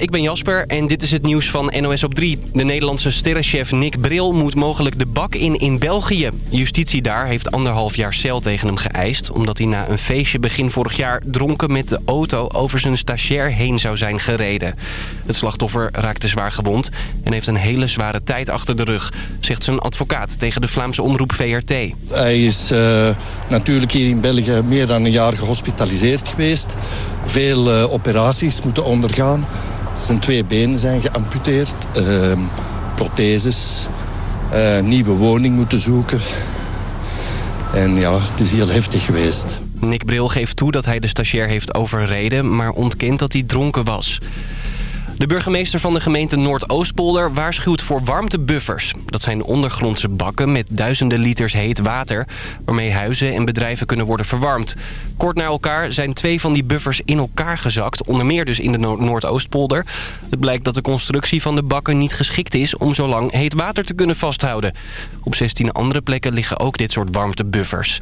ik ben Jasper en dit is het nieuws van NOS op 3. De Nederlandse sterrenchef Nick Bril moet mogelijk de bak in in België. Justitie daar heeft anderhalf jaar cel tegen hem geëist... omdat hij na een feestje begin vorig jaar dronken met de auto... over zijn stagiair heen zou zijn gereden. Het slachtoffer raakte zwaar gewond en heeft een hele zware tijd achter de rug... zegt zijn advocaat tegen de Vlaamse omroep VRT. Hij is eh, natuurlijk hier in België meer dan een jaar gehospitaliseerd geweest veel eh, operaties moeten ondergaan. Zijn twee benen zijn geamputeerd. Ehm, protheses. Eh, nieuwe woning moeten zoeken. En ja, het is heel heftig geweest. Nick Bril geeft toe dat hij de stagiair heeft overreden... maar ontkent dat hij dronken was. De burgemeester van de gemeente Noordoostpolder waarschuwt voor warmtebuffers. Dat zijn ondergrondse bakken met duizenden liters heet water... waarmee huizen en bedrijven kunnen worden verwarmd. Kort na elkaar zijn twee van die buffers in elkaar gezakt. Onder meer dus in de Noordoostpolder. Het blijkt dat de constructie van de bakken niet geschikt is... om zo lang heet water te kunnen vasthouden. Op 16 andere plekken liggen ook dit soort warmtebuffers.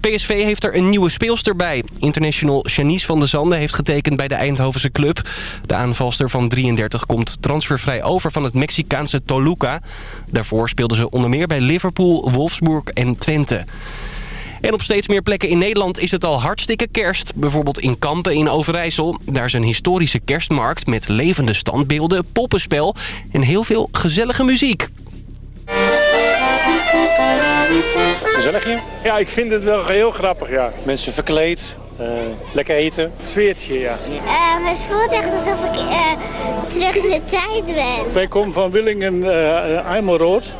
PSV heeft er een nieuwe speelster bij. International Janice van der Zande heeft getekend bij de Eindhovense club. De aanvalster van 33 komt transfervrij over van het Mexicaanse Toluca. Daarvoor speelde ze onder meer bij Liverpool, Wolfsburg en Twente. En op steeds meer plekken in Nederland is het al hartstikke kerst. Bijvoorbeeld in Kampen in Overijssel. Daar is een historische kerstmarkt met levende standbeelden, poppenspel en heel veel gezellige muziek. Gezellig hier? Ja, ik vind het wel heel grappig, ja. Mensen verkleed, eh, lekker eten. sfeertje, ja. Uh, het voelt echt alsof ik eh, terug in de tijd ben. Wij komen van Willingen uh, Eimelrood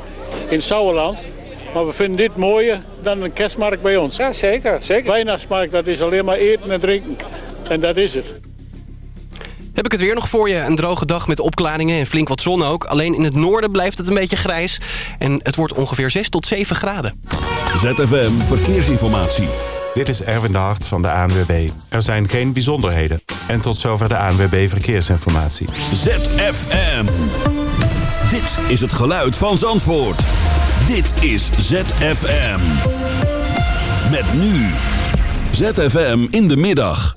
in Sauerland. Maar we vinden dit mooier dan een kerstmarkt bij ons. Ja, zeker. zeker. Weihnachtsmarkt, dat is alleen maar eten en drinken. En dat is het. Heb ik het weer nog voor je. Een droge dag met opklaringen en flink wat zon ook. Alleen in het noorden blijft het een beetje grijs. En het wordt ongeveer 6 tot 7 graden. ZFM Verkeersinformatie. Dit is Erwin de Hart van de ANWB. Er zijn geen bijzonderheden. En tot zover de ANWB Verkeersinformatie. ZFM. Dit is het geluid van Zandvoort. Dit is ZFM. Met nu. ZFM in de middag.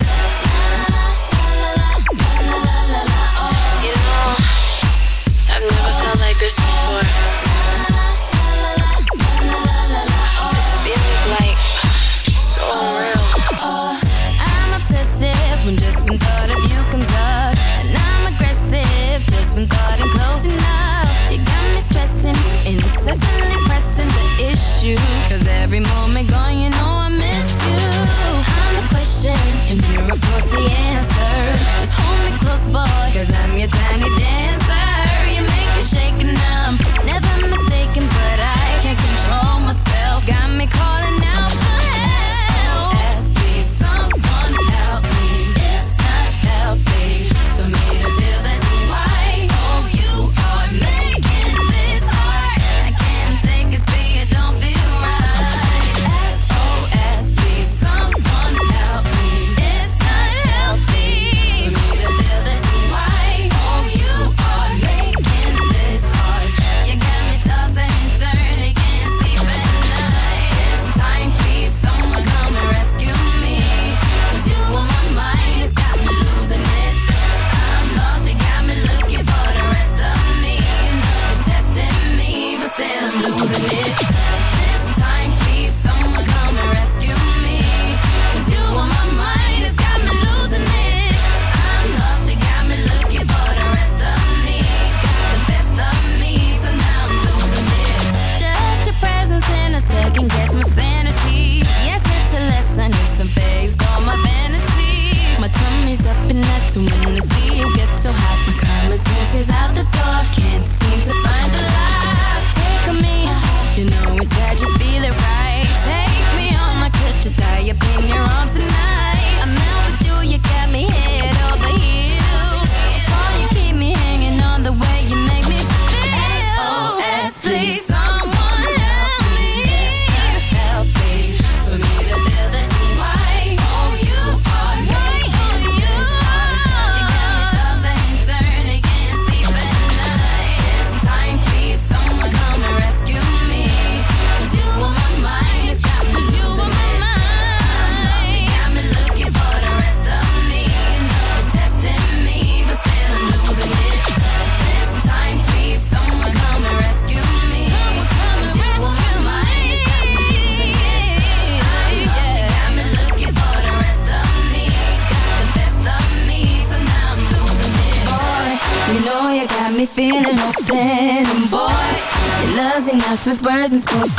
question Your mirror reports the answer Just hold me close, Cause I'm your tiny dancer You make me shake and I'm with words and spoon.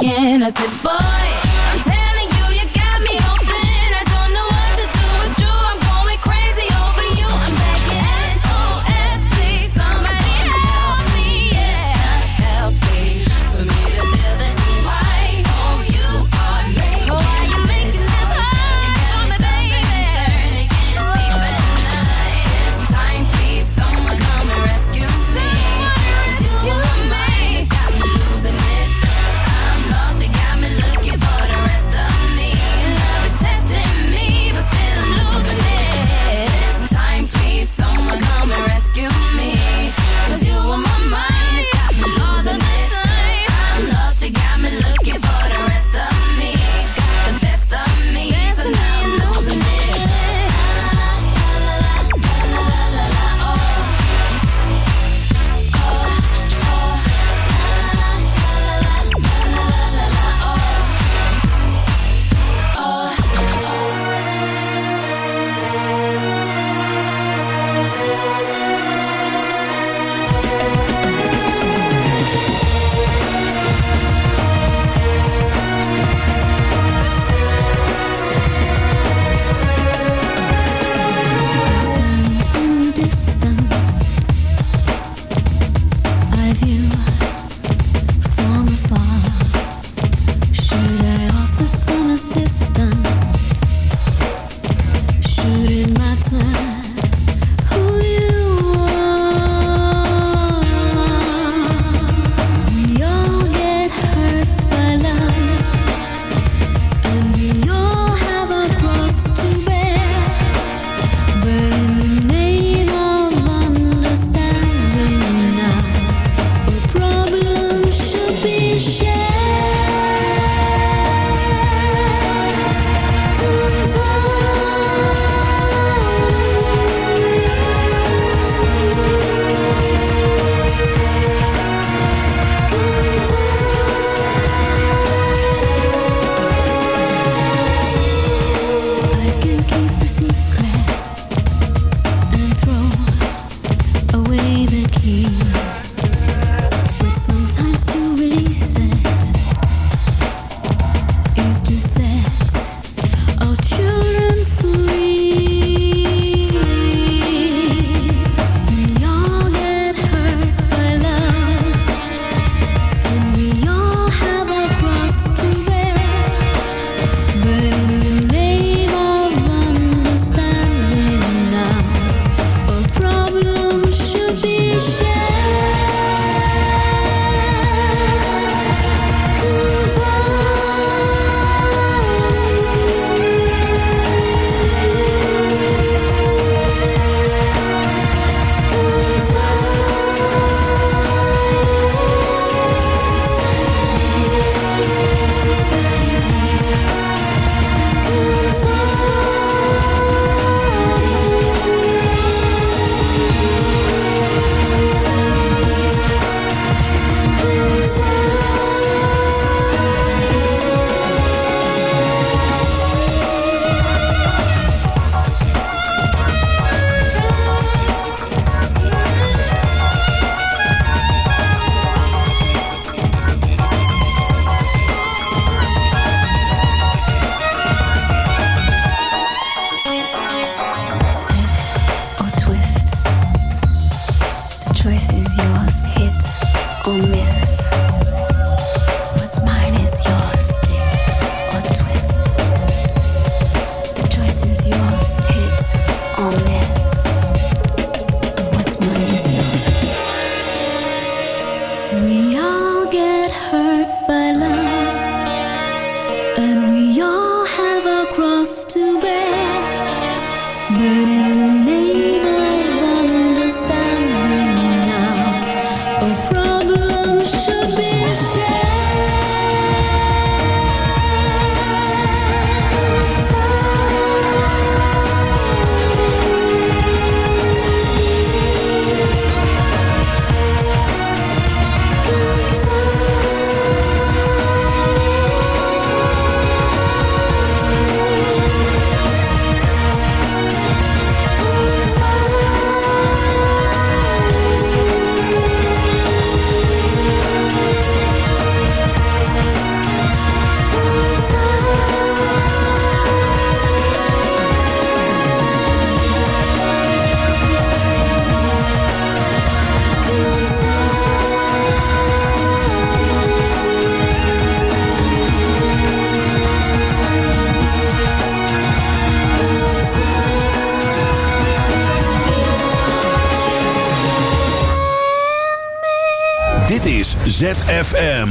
ZFM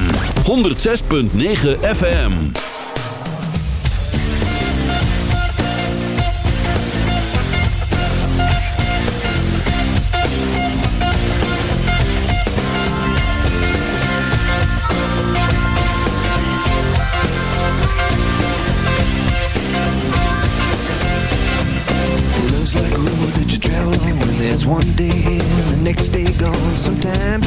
106.9 FM. one day the next day Sometimes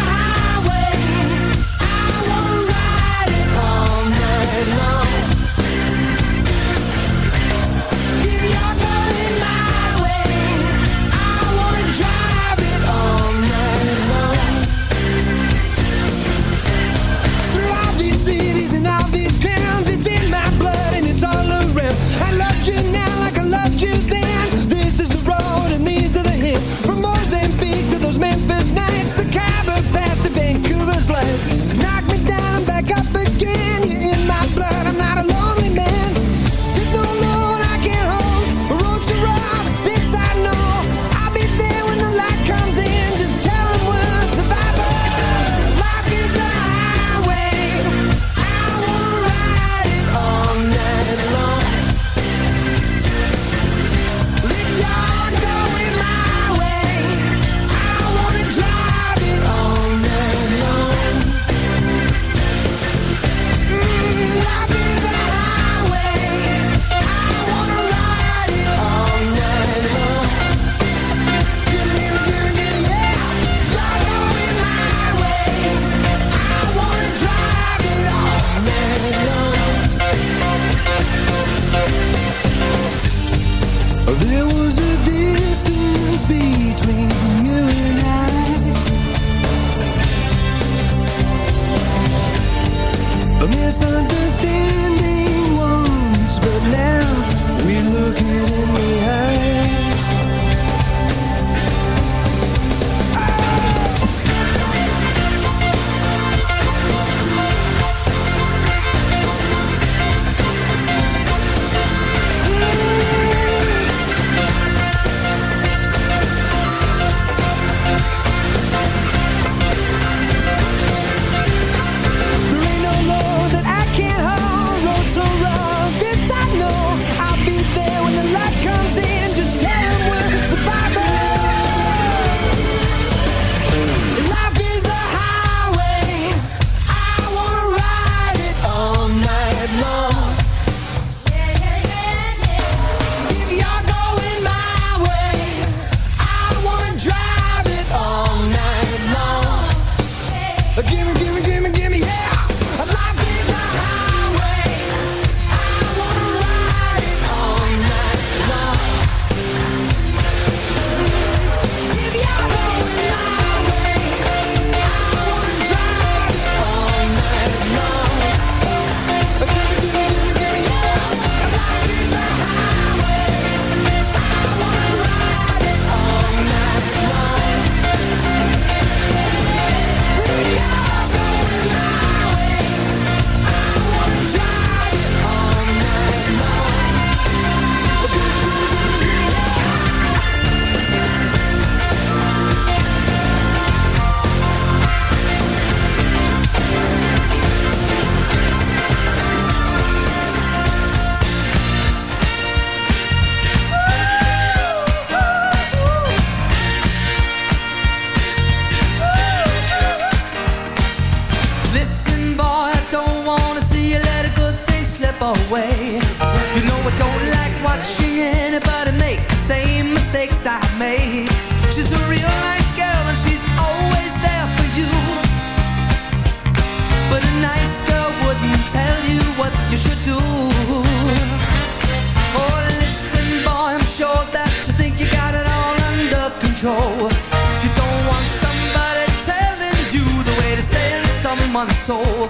soul.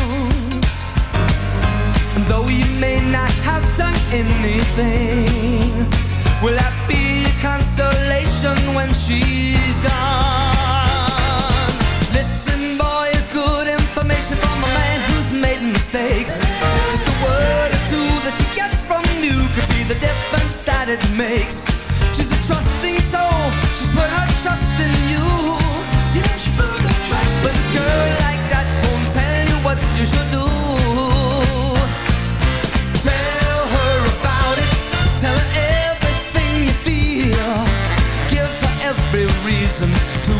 you may not have done anything. Will that be a consolation when she's gone? Listen, boy, it's good information from a man who's made mistakes. Just a word or two that she gets from you could be the difference that it makes. She's a trusting soul, she's put her trust in you. Yeah, she put her trust. But a girl like that won't tell you what you should do.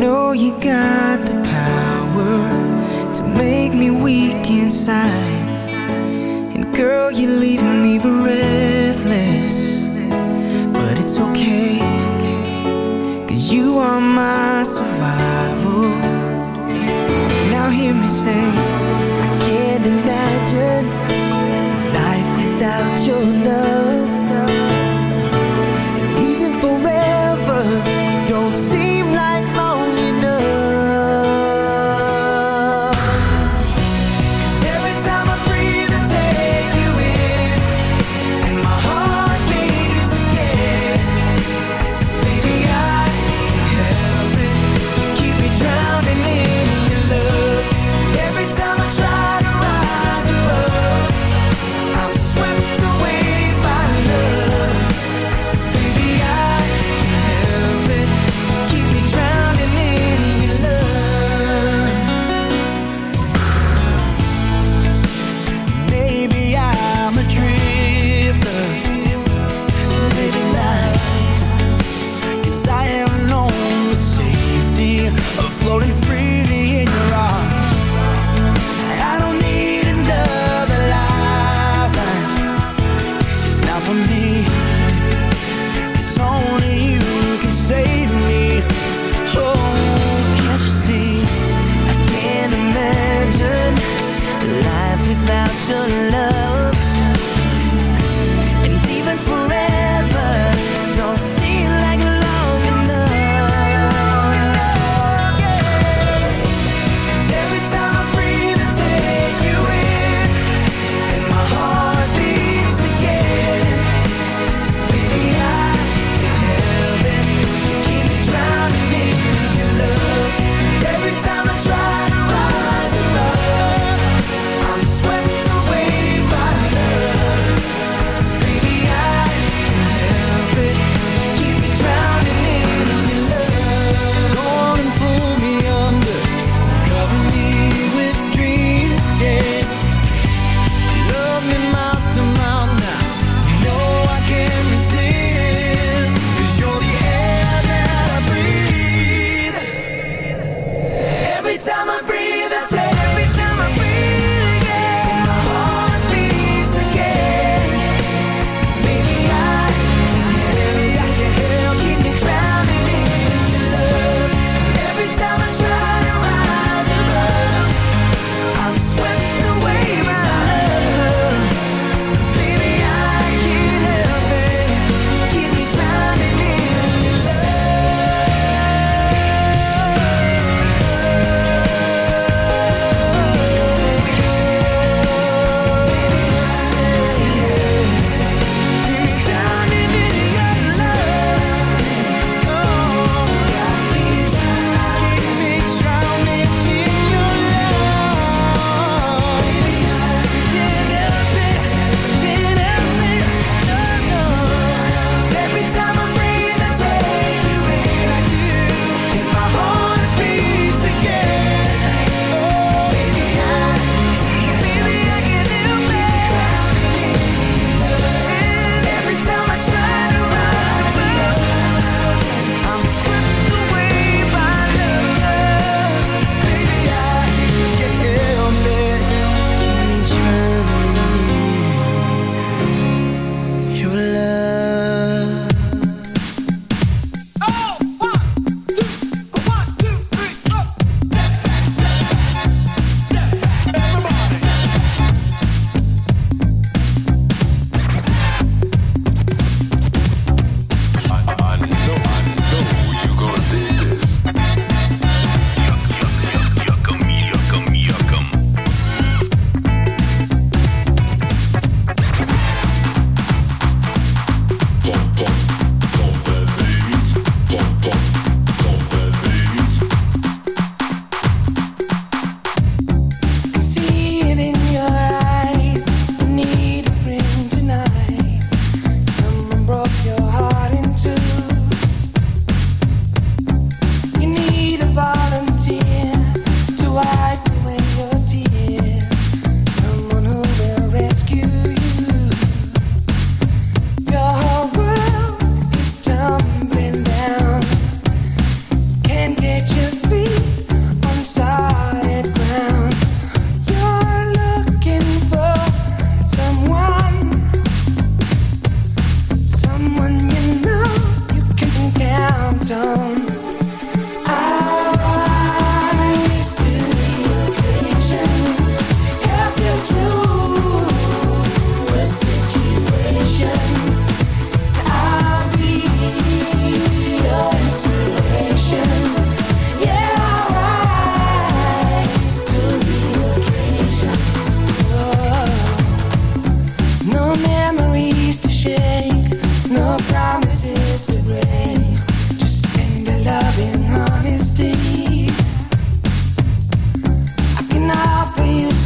know you got the power to make me weak inside. And girl, you leave me bereft.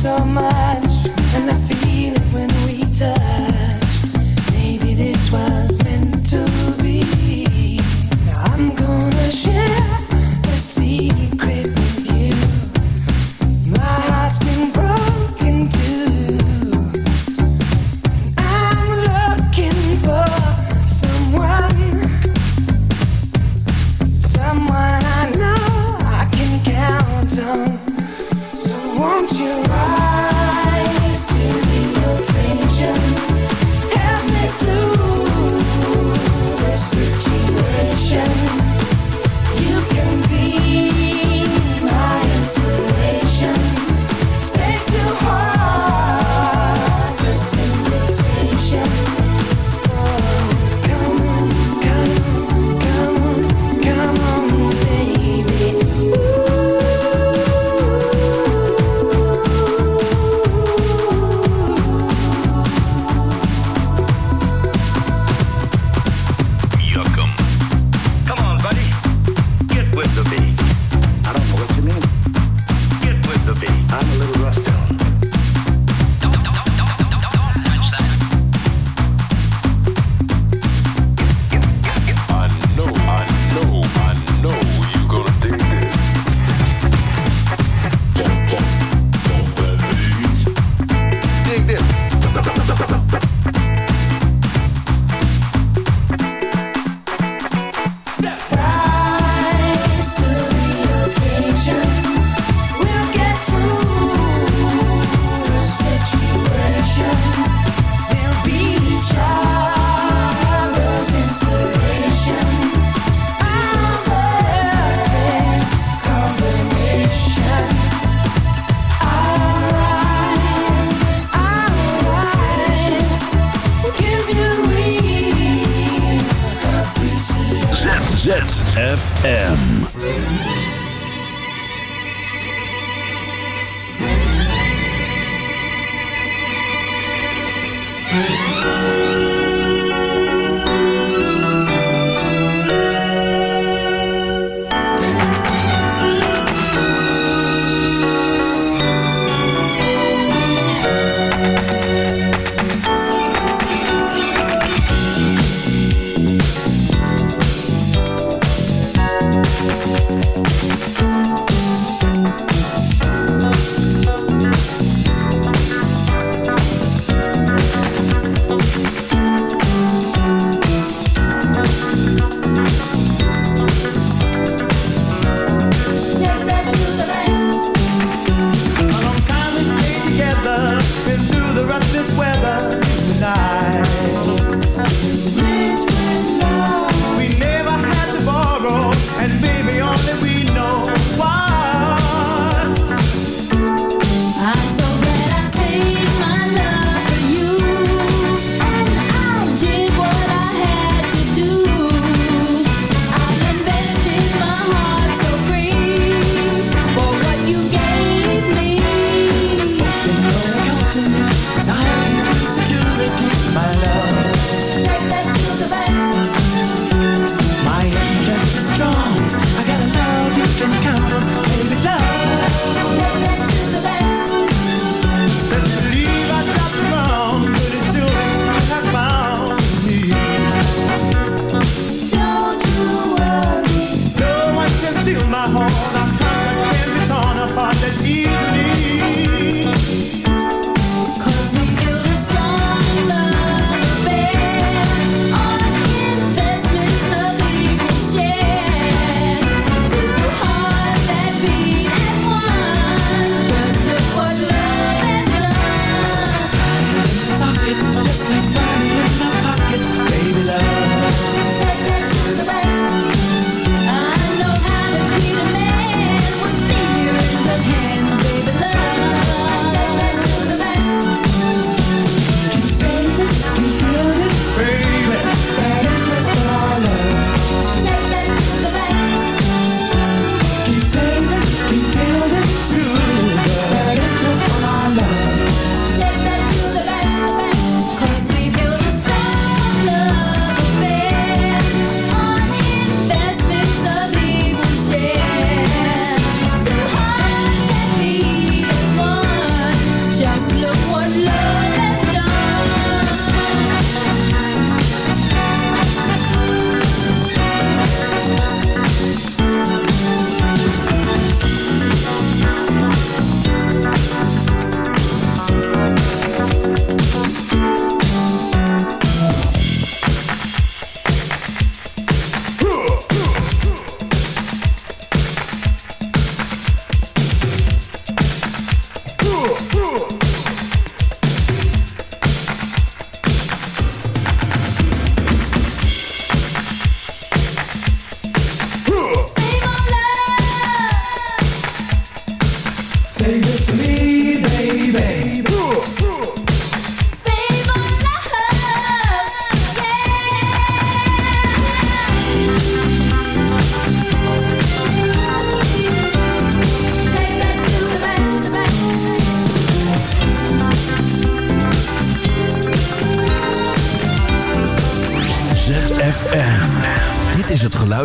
so much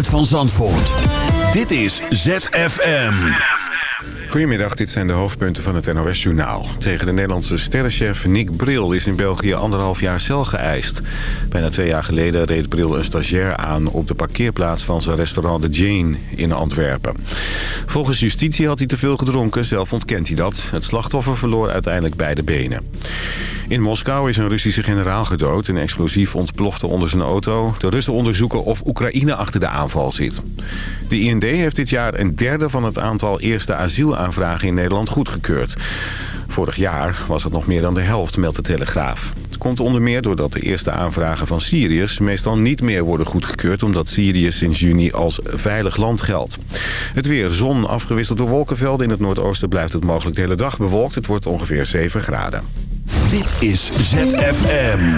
van Zandvoort. Dit is ZFM. Goedemiddag, dit zijn de hoofdpunten van het NOS-journaal. Tegen de Nederlandse sterrenchef Nick Bril is in België anderhalf jaar cel geëist. Bijna twee jaar geleden reed Bril een stagiair aan op de parkeerplaats van zijn restaurant De Jane in Antwerpen. Volgens justitie had hij te veel gedronken, zelf ontkent hij dat. Het slachtoffer verloor uiteindelijk beide benen. In Moskou is een Russische generaal gedood. Een explosief ontplofte onder zijn auto. De Russen onderzoeken of Oekraïne achter de aanval zit. De IND heeft dit jaar een derde van het aantal eerste asielaanvragen in Nederland goedgekeurd. Vorig jaar was het nog meer dan de helft, meldt de Telegraaf. Het komt onder meer doordat de eerste aanvragen van Syriërs... meestal niet meer worden goedgekeurd... omdat Syrië sinds juni als veilig land geldt. Het weer zon afgewisseld door wolkenvelden. In het noordoosten blijft het mogelijk de hele dag bewolkt. Het wordt ongeveer 7 graden. Dit is ZFM.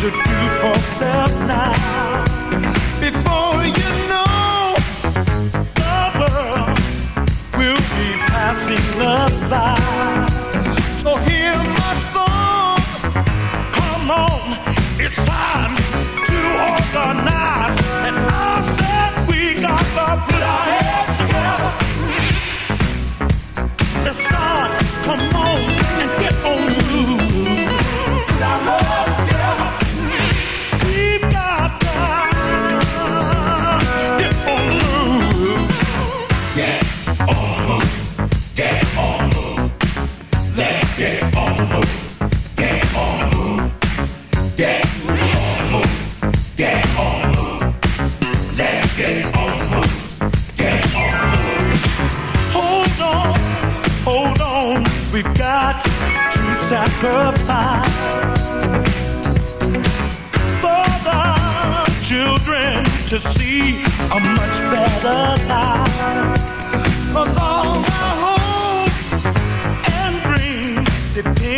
to do for self now. Before you know, the world will be passing us by. sacrifice for the children to see a much better life. Cause all my hopes and dreams depend.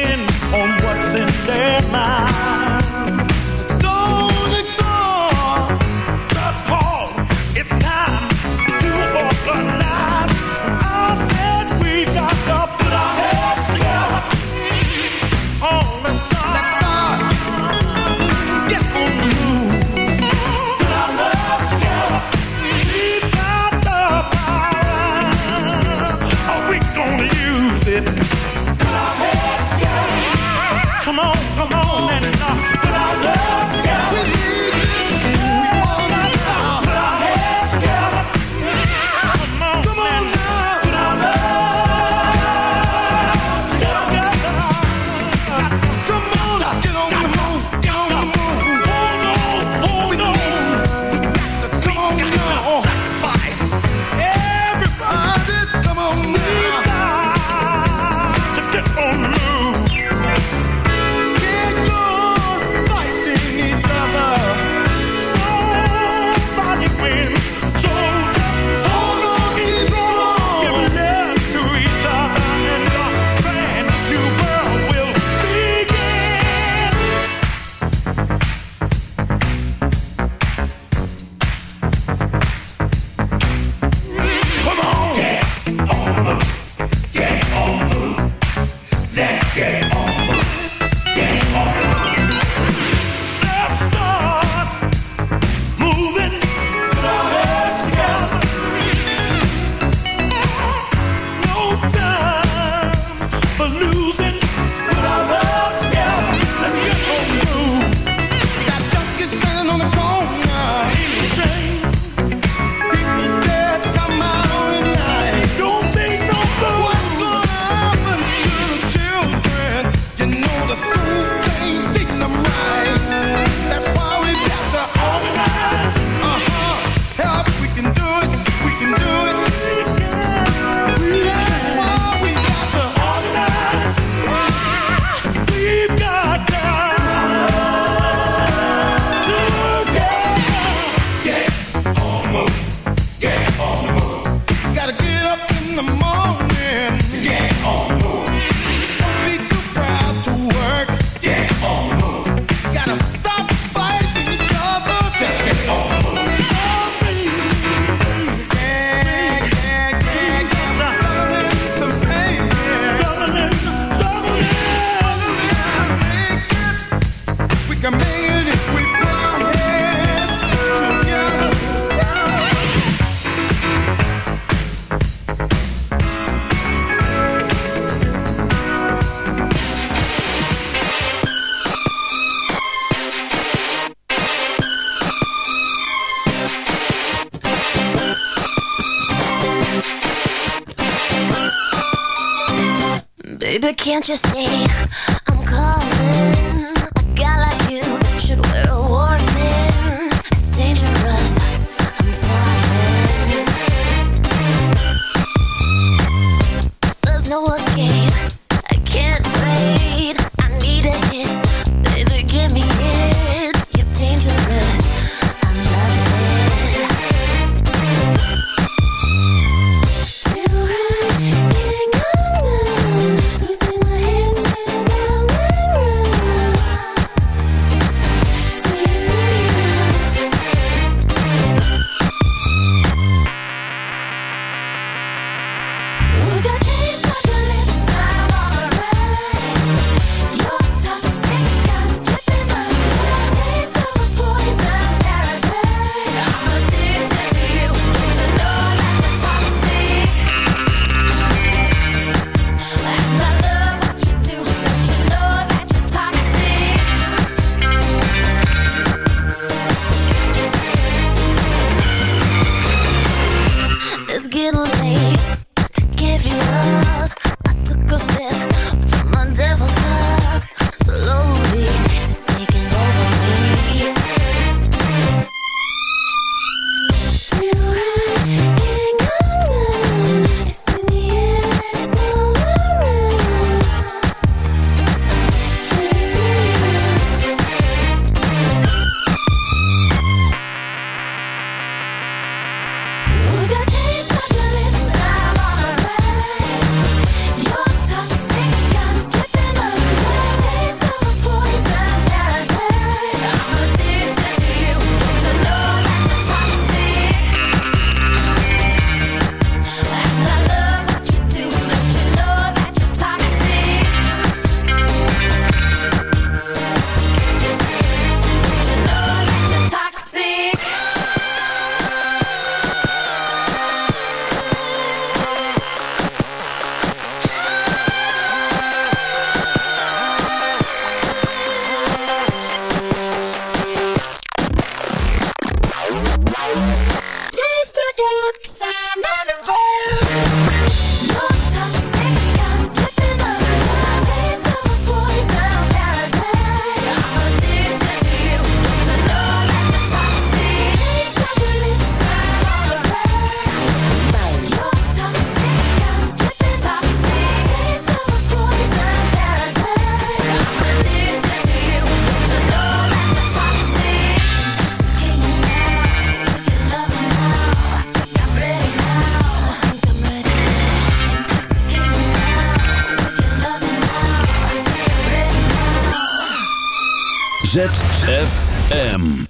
ZFM.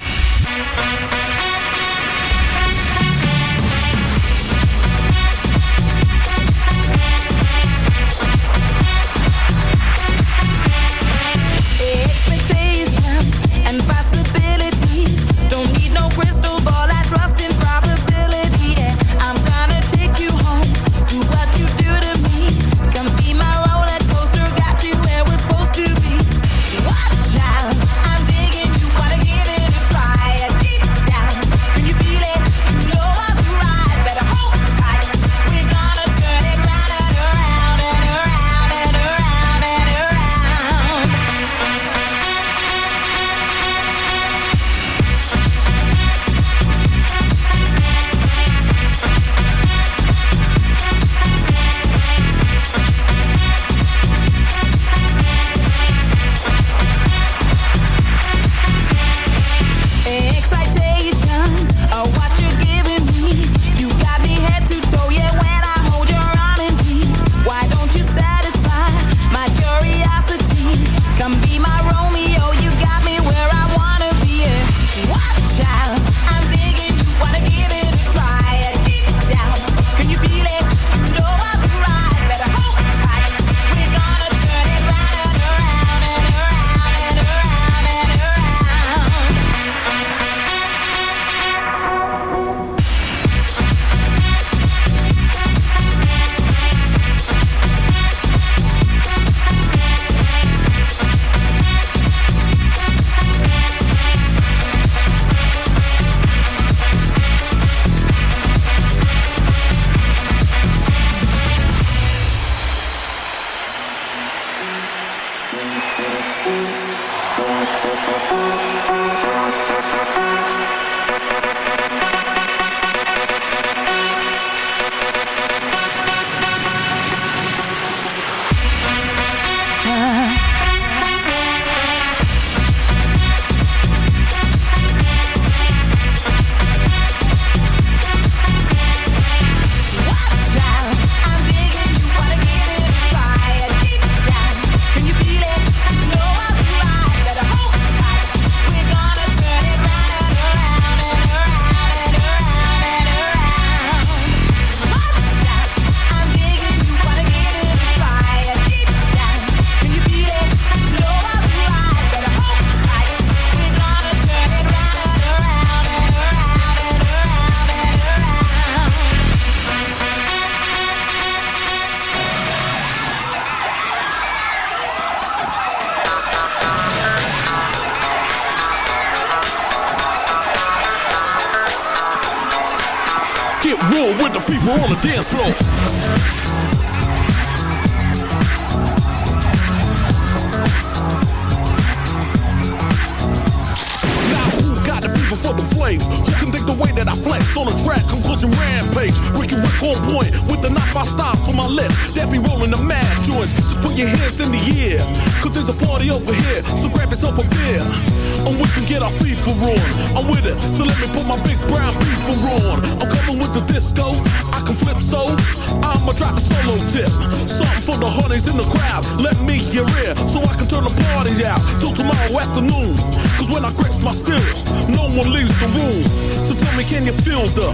honeys in the crowd. Let me your ear so I can turn the party out till tomorrow afternoon. Cause when I grips my stills, no one leaves the room. So tell me, can you feel the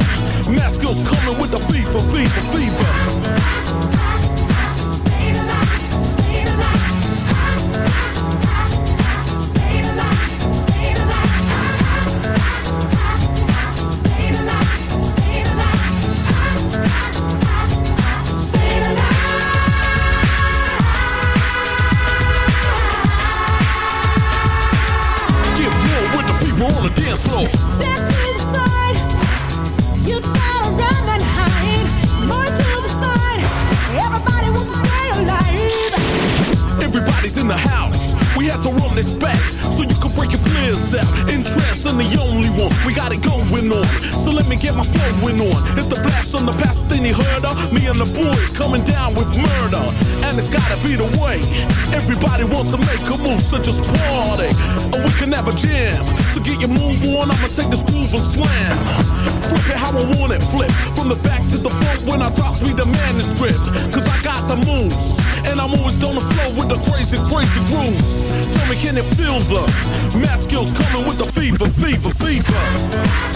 mask skills coming with the fever, fever, fever? and it feels up. Uh, Math skills coming with the fever, fever, fever.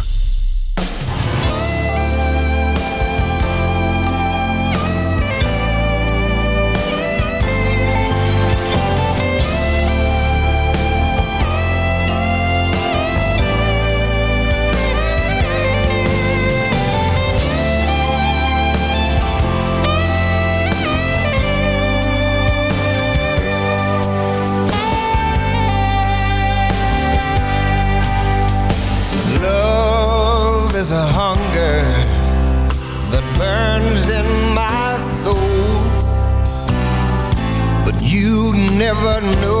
never knew